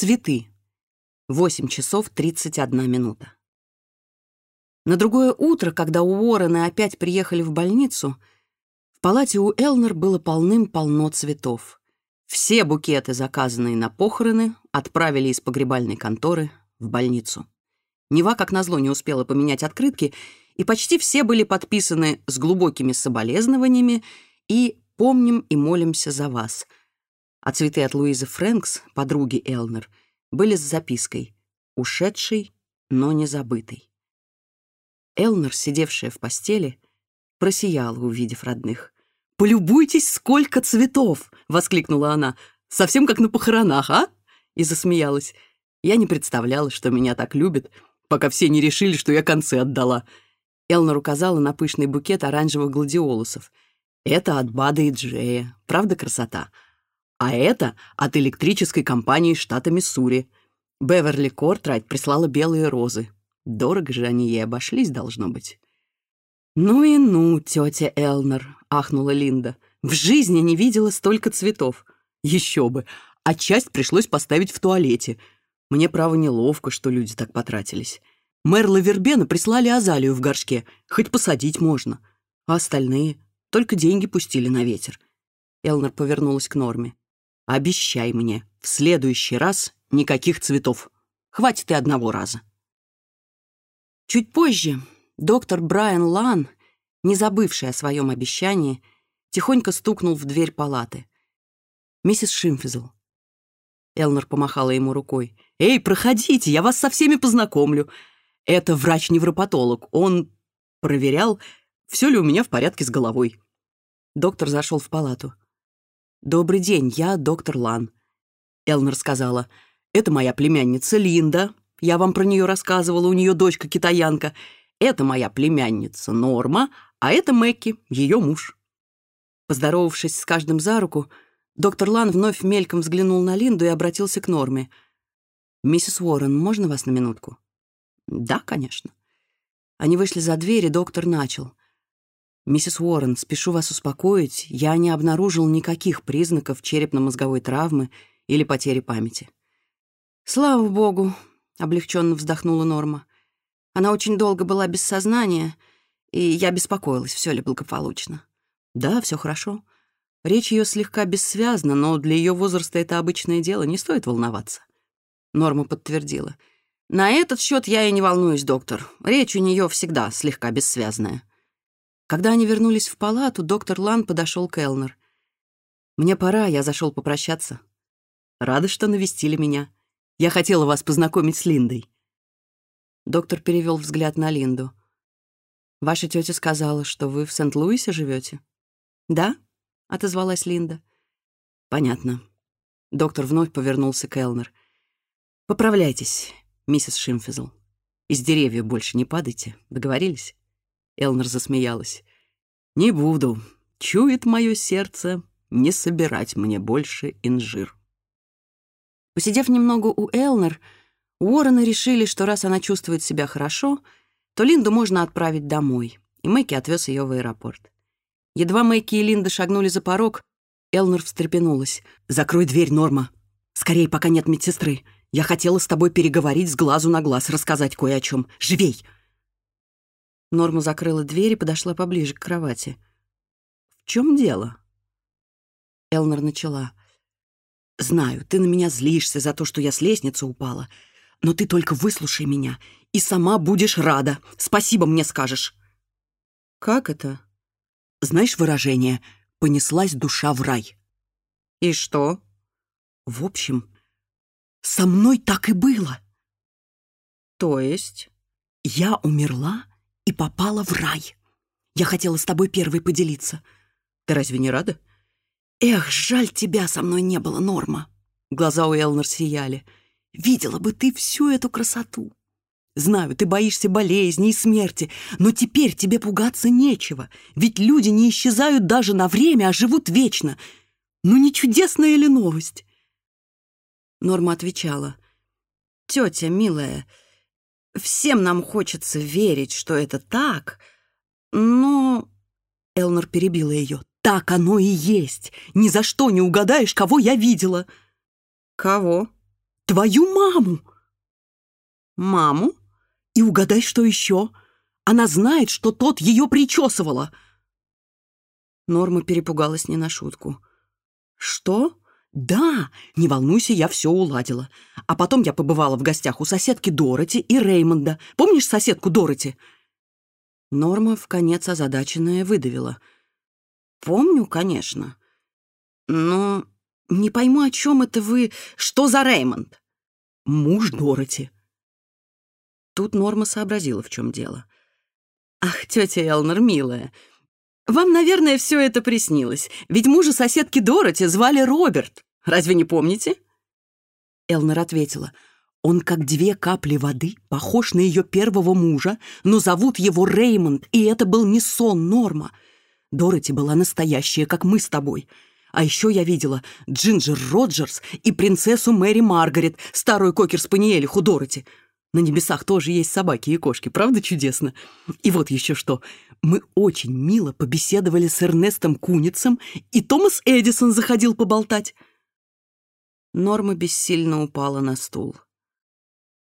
Цветы. 8 часов 31 минута. На другое утро, когда Уоррены опять приехали в больницу, в палате у Элнер было полным-полно цветов. Все букеты, заказанные на похороны, отправили из погребальной конторы в больницу. Нева, как назло, не успела поменять открытки, и почти все были подписаны с глубокими соболезнованиями и «Помним и молимся за вас», а цветы от Луизы Фрэнкс, подруги Элнер, были с запиской «Ушедший, но не забытый». Элнер, сидевшая в постели, просияла, увидев родных. «Полюбуйтесь, сколько цветов!» — воскликнула она. «Совсем как на похоронах, а?» И засмеялась. Я не представляла, что меня так любят, пока все не решили, что я концы отдала. Элнер указала на пышный букет оранжевых гладиолусов. «Это от Бада и Джея. Правда красота?» А это от электрической компании штата Миссури. Беверли Кортрайт прислала белые розы. Дорого же они ей обошлись, должно быть. «Ну и ну, тетя Элнер», — ахнула Линда. «В жизни не видела столько цветов. Еще бы. А часть пришлось поставить в туалете. Мне, право, неловко, что люди так потратились. Мэр Лавербена прислали азалию в горшке. Хоть посадить можно. А остальные только деньги пустили на ветер». Элнер повернулась к Норме. Обещай мне, в следующий раз никаких цветов. Хватит и одного раза. Чуть позже доктор Брайан Лан, не забывший о своем обещании, тихонько стукнул в дверь палаты. «Миссис Шимфизл». Элнер помахала ему рукой. «Эй, проходите, я вас со всеми познакомлю. Это врач-невропатолог. Он проверял, все ли у меня в порядке с головой». Доктор зашел в палату. «Добрый день, я доктор Лан». Элнер сказала, «Это моя племянница Линда. Я вам про нее рассказывала, у нее дочка-китаянка. Это моя племянница Норма, а это Мэкки, ее муж». Поздоровавшись с каждым за руку, доктор Лан вновь мельком взглянул на Линду и обратился к Норме. «Миссис Уоррен, можно вас на минутку?» «Да, конечно». Они вышли за дверь, и доктор начал. «Миссис Уоррен, спешу вас успокоить, я не обнаружил никаких признаков черепно-мозговой травмы или потери памяти». «Слава богу», — облегченно вздохнула Норма. «Она очень долго была без сознания, и я беспокоилась, все ли благополучно». «Да, все хорошо. Речь ее слегка бессвязна, но для ее возраста это обычное дело, не стоит волноваться». Норма подтвердила. «На этот счет я и не волнуюсь, доктор. Речь у нее всегда слегка бессвязная». Когда они вернулись в палату, доктор Лан подошел к Элнер. «Мне пора, я зашел попрощаться. Рада, что навестили меня. Я хотела вас познакомить с Линдой». Доктор перевел взгляд на Линду. «Ваша тетя сказала, что вы в Сент-Луисе живете?» «Да», — отозвалась Линда. «Понятно». Доктор вновь повернулся к Элнер. «Поправляйтесь, миссис Шимфизл. Из деревьев больше не падайте. Договорились?» Элнерс засмеялась. «Не буду. Чует мое сердце не собирать мне больше инжир». Посидев немного у Элнер, Уоррены решили, что раз она чувствует себя хорошо, то Линду можно отправить домой, и Мэки отвез ее в аэропорт. Едва Мэки и Линда шагнули за порог, Элнер встрепенулась. «Закрой дверь, Норма. Скорей, пока нет медсестры. Я хотела с тобой переговорить с глазу на глаз, рассказать кое о чем. Живей!» Норма закрыла дверь и подошла поближе к кровати. «В чем дело?» Элнер начала. «Знаю, ты на меня злишься за то, что я с лестницы упала, но ты только выслушай меня и сама будешь рада. Спасибо мне скажешь». «Как это?» «Знаешь выражение «понеслась душа в рай»?» «И что?» «В общем, со мной так и было». «То есть?» «Я умерла?» и попала в рай. Я хотела с тобой первой поделиться. Ты разве не рада? Эх, жаль, тебя со мной не было, Норма. Глаза у Элнер сияли. Видела бы ты всю эту красоту. Знаю, ты боишься болезней и смерти, но теперь тебе пугаться нечего, ведь люди не исчезают даже на время, а живут вечно. Ну не чудесная ли новость? Норма отвечала. «Тетя, милая, Всем нам хочется верить, что это так, но...» Элнер перебила ее. «Так оно и есть. Ни за что не угадаешь, кого я видела». «Кого?» Твою маму!» «Маму?» «И угадай, что еще? Она знает, что тот ее причесывала!» Норма перепугалась не на шутку. «Что?» «Да, не волнуйся, я все уладила. А потом я побывала в гостях у соседки Дороти и Реймонда. Помнишь соседку Дороти?» Норма в конец озадаченная выдавила. «Помню, конечно. Но не пойму, о чем это вы... Что за Реймонд?» «Муж Дороти». Тут Норма сообразила, в чем дело. «Ах, тетя Элнер, милая, вам, наверное, все это приснилось, ведь мужа соседки Дороти звали Роберт. Разве не помните?» Элнер ответила, «Он как две капли воды, похож на ее первого мужа, но зовут его Реймонд, и это был не сон, Норма. Дороти была настоящая, как мы с тобой. А еще я видела Джинджер Роджерс и принцессу Мэри Маргарет, старую кокер-спаниелиху Дороти. На небесах тоже есть собаки и кошки, правда чудесно? И вот еще что. Мы очень мило побеседовали с Эрнестом Куницем, и Томас Эдисон заходил поболтать. Норма бессильно упала на стул.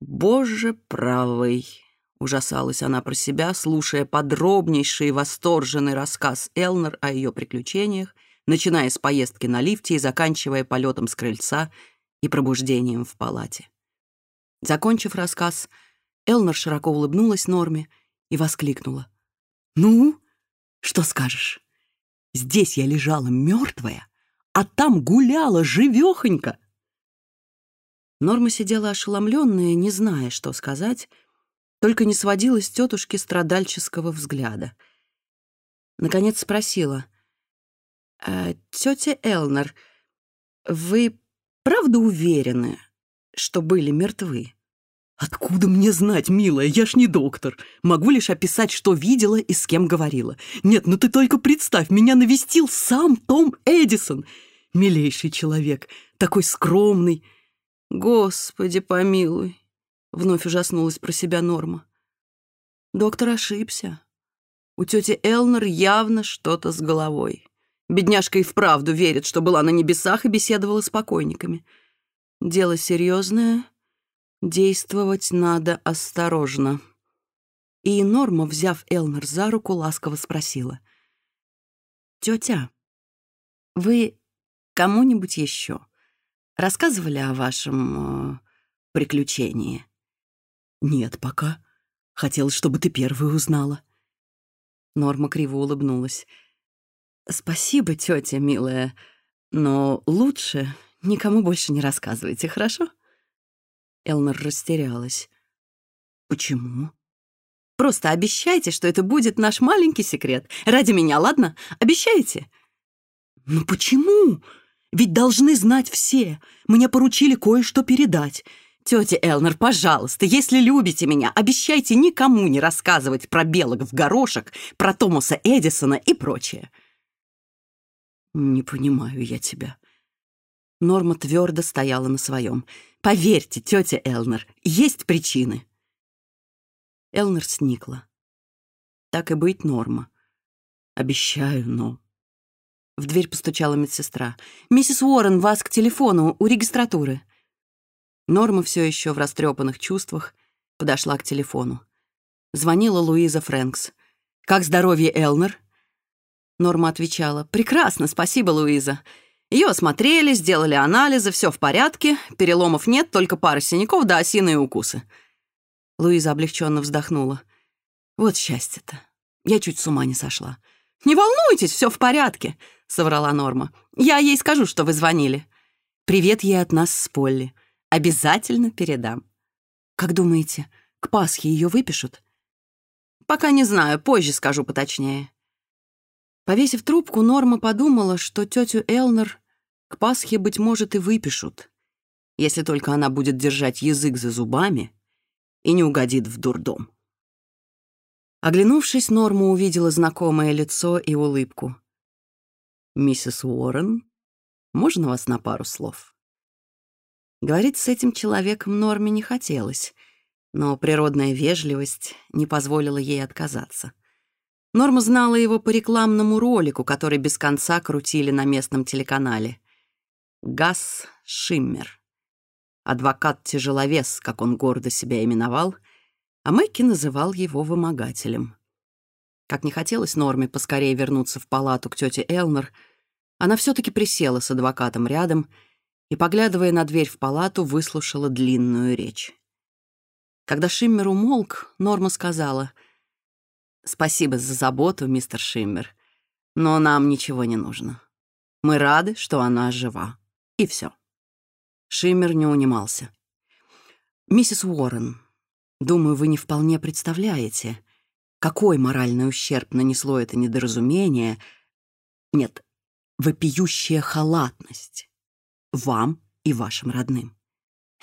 «Боже правый!» — ужасалась она про себя, слушая подробнейший и восторженный рассказ Элнер о ее приключениях, начиная с поездки на лифте и заканчивая полетом с крыльца и пробуждением в палате. Закончив рассказ, Элнер широко улыбнулась Норме и воскликнула. «Ну, что скажешь? Здесь я лежала мертвая, а там гуляла живехонька!» Норма сидела ошеломленная, не зная, что сказать, только не сводила с тетушки страдальческого взгляда. Наконец спросила. «А, «Э, «Тетя Элнер, вы правда уверены, что были мертвы?» «Откуда мне знать, милая? Я ж не доктор. Могу лишь описать, что видела и с кем говорила. Нет, ну ты только представь, меня навестил сам Том Эдисон. Милейший человек, такой скромный». «Господи, помилуй!» — вновь ужаснулась про себя Норма. Доктор ошибся. У тети Элнер явно что-то с головой. Бедняжка и вправду верит, что была на небесах и беседовала с покойниками. Дело серьезное, действовать надо осторожно. И Норма, взяв Элнер за руку, ласково спросила. «Тетя, вы кому-нибудь еще рассказывали о вашем э, приключении?» «Нет пока. Хотелось, чтобы ты первой узнала». Норма криво улыбнулась. «Спасибо, тетя, милая, но лучше Никому больше не рассказывайте, хорошо?» Элнер растерялась. «Почему?» «Просто обещайте, что это будет наш маленький секрет. Ради меня, ладно? Обещайте?» «Ну почему? Ведь должны знать все. Мне поручили кое-что передать. Тетя Элнер, пожалуйста, если любите меня, обещайте никому не рассказывать про белок в горошек, про Томаса Эдисона и прочее. Не понимаю я тебя. Норма твердо стояла на своем. Поверьте, тетя Элнер, есть причины. Элнер сникла. Так и быть, Норма. Обещаю, но В дверь постучала медсестра. «Миссис Уоррен, вас к телефону, у регистратуры». Норма все еще в растрепанных чувствах подошла к телефону. Звонила Луиза Фрэнкс. «Как здоровье Элнер?» Норма отвечала. «Прекрасно, спасибо, Луиза. Ее осмотрели, сделали анализы, все в порядке, переломов нет, только пара синяков да осиные укусы. Луиза облегченно вздохнула. Вот счастье-то. Я чуть с ума не сошла. «Не волнуйтесь, все в порядке», — соврала Норма. «Я ей скажу, что вы звонили. Привет ей от нас с Полли. Обязательно передам». «Как думаете, к Пасхе ее выпишут?» «Пока не знаю, позже скажу поточнее». Повесив трубку, Норма подумала, что тетю Элнер к Пасхе, быть может, и выпишут, если только она будет держать язык за зубами и не угодит в дурдом. Оглянувшись, Норма увидела знакомое лицо и улыбку. «Миссис Уоррен, можно вас на пару слов?» Говорить с этим человеком Норме не хотелось, но природная вежливость не позволила ей отказаться. Норма знала его по рекламному ролику, который без конца крутили на местном телеканале. «Газ Шиммер». Адвокат-тяжеловес, как он гордо себя именовал — а Мэкки называл его вымогателем. Как не хотелось Норме поскорее вернуться в палату к тете Элнер, она все-таки присела с адвокатом рядом и, поглядывая на дверь в палату, выслушала длинную речь. Когда Шиммер умолк, Норма сказала, «Спасибо за заботу, мистер Шиммер, но нам ничего не нужно. Мы рады, что она жива. И все». Шиммер не унимался. «Миссис Уоррен, Думаю, вы не вполне представляете, какой моральный ущерб нанесло это недоразумение. Нет, вопиющая халатность. Вам и вашим родным.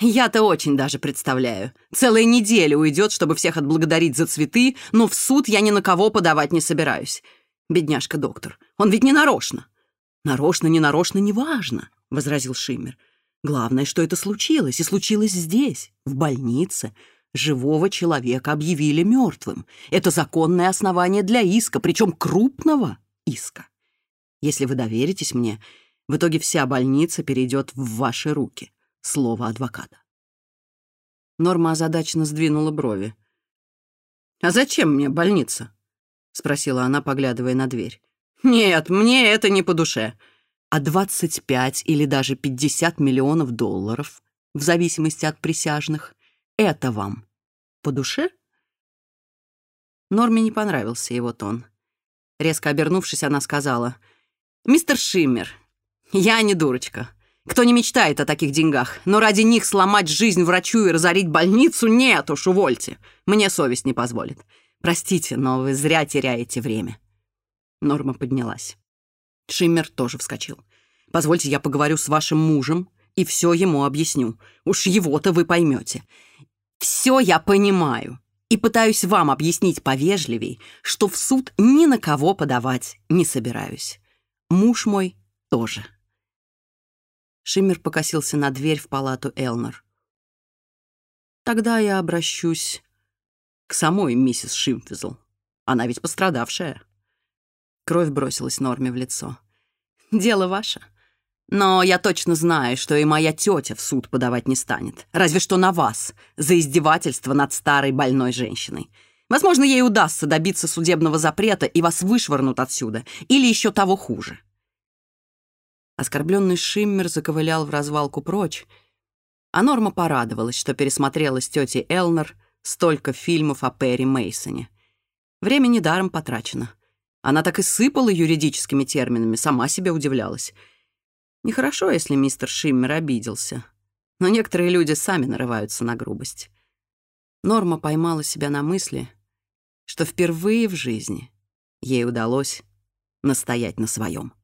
Я-то очень даже представляю. Целая неделя уйдет, чтобы всех отблагодарить за цветы, но в суд я ни на кого подавать не собираюсь. Бедняжка доктор, он ведь не нарочно. Нарочно, не нарочно, неважно, — возразил Шиммер. Главное, что это случилось, и случилось здесь, в больнице, — живого человека объявили мертвым. Это законное основание для иска, причем крупного иска. Если вы доверитесь мне, в итоге вся больница перейдет в ваши руки. Слово адвоката. Норма озадаченно сдвинула брови. «А зачем мне больница?» — спросила она, поглядывая на дверь. «Нет, мне это не по душе. А 25 или даже 50 миллионов долларов, в зависимости от присяжных, это вам по душе?» Норме не понравился его тон. Резко обернувшись, она сказала, «Мистер Шиммер, я не дурочка. Кто не мечтает о таких деньгах, но ради них сломать жизнь врачу и разорить больницу, нет уж, увольте. Мне совесть не позволит. Простите, но вы зря теряете время». Норма поднялась. Шиммер тоже вскочил. «Позвольте, я поговорю с вашим мужем и все ему объясню. Уж его-то вы поймете. Все я понимаю и пытаюсь вам объяснить повежливей, что в суд ни на кого подавать не собираюсь. Муж мой тоже. Шиммер покосился на дверь в палату Элнер. Тогда я обращусь к самой миссис Шимфизл. Она ведь пострадавшая. Кровь бросилась Норме в лицо. «Дело ваше. Но я точно знаю, что и моя тетя в суд подавать не станет. Разве что на вас, за издевательство над старой больной женщиной. Возможно, ей удастся добиться судебного запрета, и вас вышвырнут отсюда. Или еще того хуже. Оскорбленный Шиммер заковылял в развалку прочь, а Норма порадовалась, что пересмотрела с тетей Элнер столько фильмов о Перри Мейсоне. Время недаром потрачено. Она так и сыпала юридическими терминами, сама себе удивлялась — Нехорошо, если мистер Шиммер обиделся. Но некоторые люди сами нарываются на грубость. Норма поймала себя на мысли, что впервые в жизни ей удалось настоять на своем.